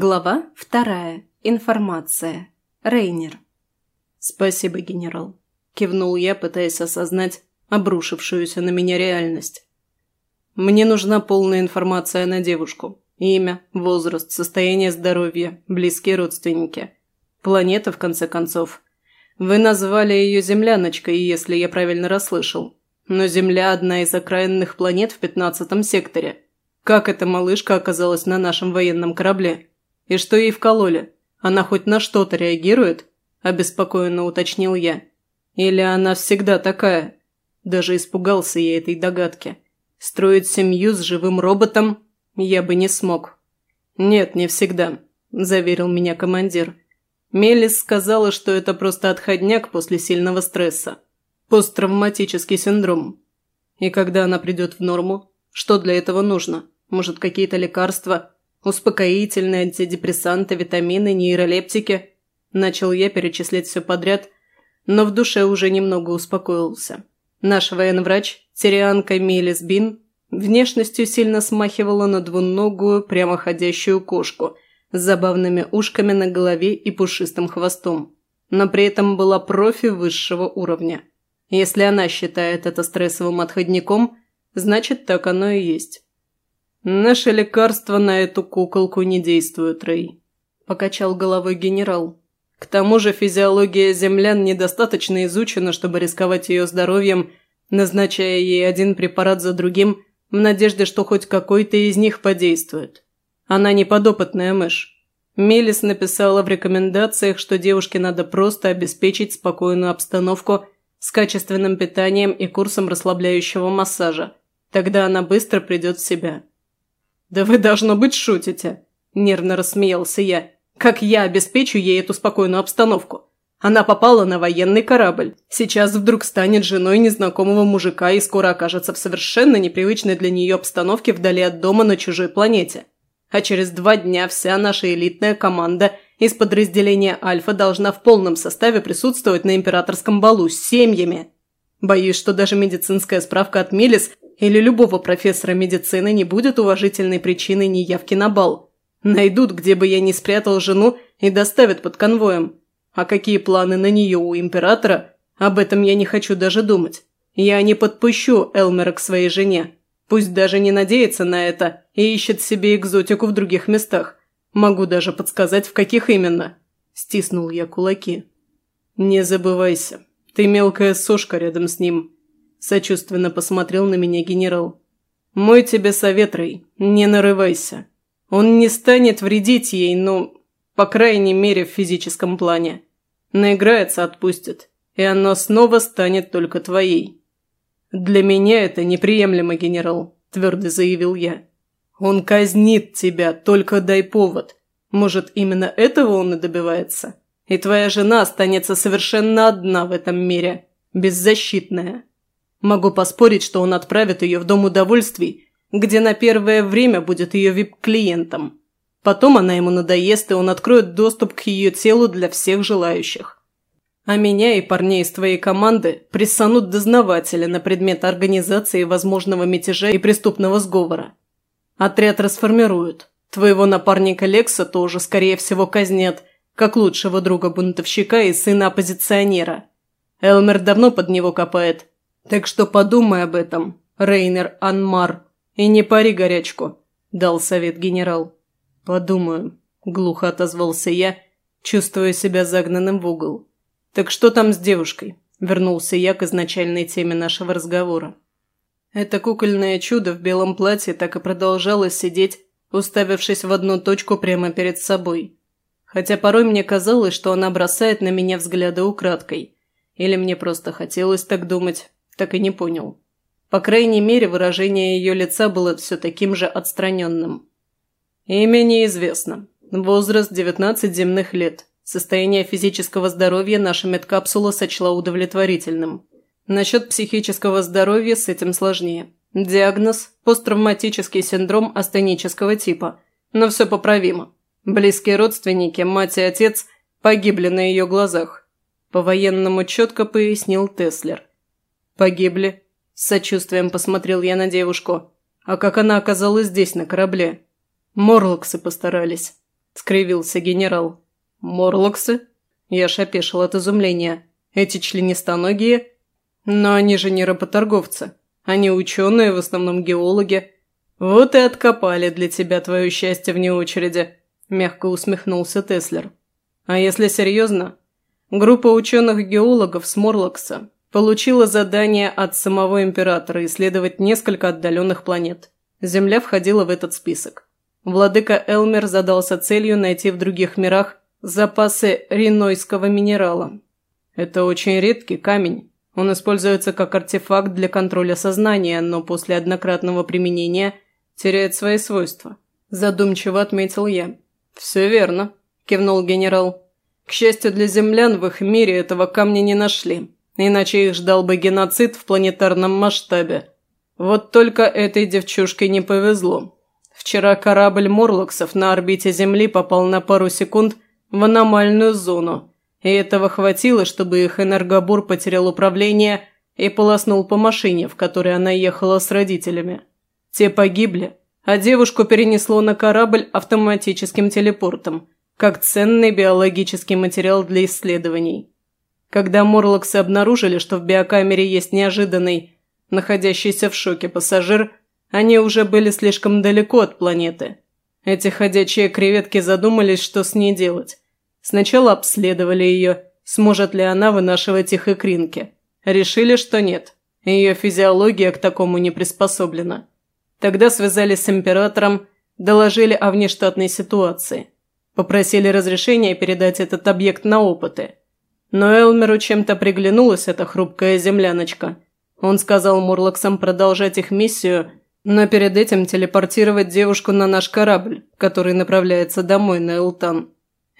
Глава вторая. Информация. Рейнер. «Спасибо, генерал», – кивнул я, пытаясь осознать обрушившуюся на меня реальность. «Мне нужна полная информация на девушку. Имя, возраст, состояние здоровья, близкие родственники. Планета, в конце концов. Вы назвали ее земляночкой, если я правильно расслышал. Но Земля – одна из окраинных планет в пятнадцатом секторе. Как эта малышка оказалась на нашем военном корабле?» «И что ей вкололи? Она хоть на что-то реагирует?» – обеспокоенно уточнил я. «Или она всегда такая?» Даже испугался я этой догадки. Строить семью с живым роботом я бы не смог. «Нет, не всегда», – заверил меня командир. Мелис сказала, что это просто отходняк после сильного стресса. Посттравматический синдром. И когда она придет в норму, что для этого нужно? Может, какие-то лекарства? Успокоительные, антидепрессанты, витамины, нейролептики. Начал я перечислять все подряд, но в душе уже немного успокоился. Наш военврач, тирианка Мелис Бин, внешностью сильно смахивала на двуногую, прямоходящую кошку с забавными ушками на голове и пушистым хвостом, но при этом была профи высшего уровня. Если она считает это стрессовым отходником, значит так оно и есть. «Наши лекарства на эту куколку не действуют, Рэй», – покачал головой генерал. «К тому же физиология землян недостаточно изучена, чтобы рисковать ее здоровьем, назначая ей один препарат за другим, в надежде, что хоть какой-то из них подействует. Она не подопытная мышь. Мелис написала в рекомендациях, что девушке надо просто обеспечить спокойную обстановку с качественным питанием и курсом расслабляющего массажа. Тогда она быстро придет в себя. «Да вы, должно быть, шутите!» – нервно рассмеялся я. «Как я обеспечу ей эту спокойную обстановку? Она попала на военный корабль. Сейчас вдруг станет женой незнакомого мужика и скоро окажется в совершенно непривычной для нее обстановке вдали от дома на чужой планете. А через два дня вся наша элитная команда из подразделения «Альфа» должна в полном составе присутствовать на императорском балу с семьями. Боюсь, что даже медицинская справка от Мелис или любого профессора медицины не будет уважительной причиной неявки на бал. Найдут, где бы я ни спрятал жену, и доставят под конвоем. А какие планы на нее у императора, об этом я не хочу даже думать. Я не подпущу Элмера к своей жене. Пусть даже не надеется на это и ищет себе экзотику в других местах. Могу даже подсказать, в каких именно. Стиснул я кулаки. Не забывайся, ты мелкая сошка рядом с ним. Сочувственно посмотрел на меня генерал. «Мой тебе совет, Рэй, не нарывайся. Он не станет вредить ей, ну, по крайней мере, в физическом плане. Наиграется, отпустит, и она снова станет только твоей». «Для меня это неприемлемо, генерал», – твердо заявил я. «Он казнит тебя, только дай повод. Может, именно этого он и добивается? И твоя жена останется совершенно одна в этом мире, беззащитная». Могу поспорить, что он отправит ее в Дом удовольствий, где на первое время будет ее вип-клиентом. Потом она ему надоест, и он откроет доступ к ее телу для всех желающих. А меня и парней из твоей команды прессанут дознаватели на предмет организации возможного мятежа и преступного сговора. Отряд расформируют. Твоего напарника Лекса тоже, скорее всего, казнят, как лучшего друга бунтовщика и сына оппозиционера. Элмер давно под него копает, так что подумай об этом, Рейнер Анмар, и не пари горячку», – дал совет генерал. «Подумаю», – глухо отозвался я, чувствуя себя загнанным в угол. «Так что там с девушкой?» – вернулся я к изначальной теме нашего разговора. Это кукольное чудо в белом платье так и продолжало сидеть, уставившись в одну точку прямо перед собой. Хотя порой мне казалось, что она бросает на меня взгляды украдкой. Или мне просто хотелось так думать, так и не понял. По крайней мере, выражение ее лица было все таким же отстраненным. Имя неизвестно. Возраст 19 земных лет. Состояние физического здоровья наша медкапсула сочла удовлетворительным. Насчет психического здоровья с этим сложнее. Диагноз – посттравматический синдром астенического типа. Но все поправимо. Близкие родственники, мать и отец, погибли на ее глазах. По-военному четко пояснил Теслер. «Погибли?» – с сочувствием посмотрел я на девушку. «А как она оказалась здесь, на корабле?» «Морлоксы постарались», – скривился генерал. «Морлоксы?» Я шапешил от изумления. «Эти членистоногие?» «Но они же не работорговцы. Они ученые, в основном геологи. Вот и откопали для тебя твое счастье вне очереди», – мягко усмехнулся Теслер. «А если серьезно? Группа ученых-геологов с Морлокса получила задание от самого императора исследовать несколько отдаленных планет. Земля входила в этот список. Владыка Элмер задался целью найти в других мирах запасы ринойского минерала. Это очень редкий камень. Он используется как артефакт для контроля сознания, но после однократного применения теряет свои свойства. Задумчиво отметил я. «Все верно», – кивнул генерал. «К счастью для землян, в их мире этого камня не нашли, иначе их ждал бы геноцид в планетарном масштабе. Вот только этой девчушке не повезло. Вчера корабль Морлоксов на орбите Земли попал на пару секунд в аномальную зону, и этого хватило, чтобы их энергобур потерял управление и полоснул по машине, в которой она ехала с родителями. Те погибли, а девушку перенесло на корабль автоматическим телепортом, как ценный биологический материал для исследований. Когда Морлоксы обнаружили, что в биокамере есть неожиданный, находящийся в шоке пассажир – они уже были слишком далеко от планеты. Эти ходячие креветки задумались, что с ней делать. Сначала обследовали ее, сможет ли она вынашивать их икринки. Решили, что нет. Ее физиология к такому не приспособлена. Тогда связались с императором, доложили о внештатной ситуации. Попросили разрешения передать этот объект на опыты. Но Элмеру чем-то приглянулась эта хрупкая земляночка. Он сказал Мурлоксам продолжать их миссию но перед этим телепортировать девушку на наш корабль, который направляется домой на Элтан.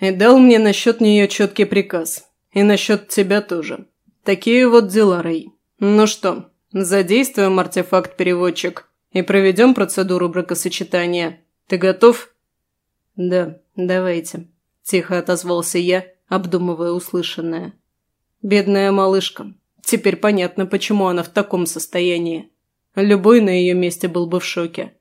И дал мне насчет нее четкий приказ. И насчет тебя тоже. Такие вот дела, Рэй. Ну что, задействуем артефакт-переводчик и проведем процедуру бракосочетания. Ты готов? Да, давайте. Тихо отозвался я, обдумывая услышанное. Бедная малышка. Теперь понятно, почему она в таком состоянии. Любой на ее месте был бы в шоке.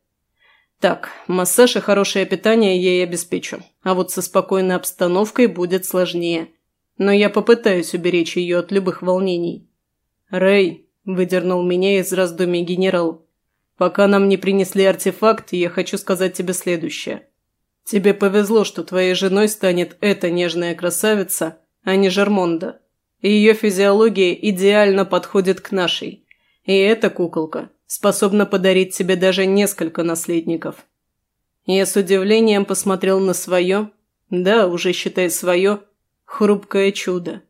Так, массаж и хорошее питание ей обеспечу, а вот со спокойной обстановкой будет сложнее. Но я попытаюсь уберечь ее от любых волнений. «Рэй», – выдернул меня из раздумий генерал, – «пока нам не принесли артефакт, я хочу сказать тебе следующее. Тебе повезло, что твоей женой станет эта нежная красавица, а не Жермонда. Ее физиология идеально подходит к нашей. И эта куколка способна подарить тебе даже несколько наследников. Я с удивлением посмотрел на свое, да, уже считай свое, хрупкое чудо.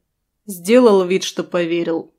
Сделал вид, что поверил.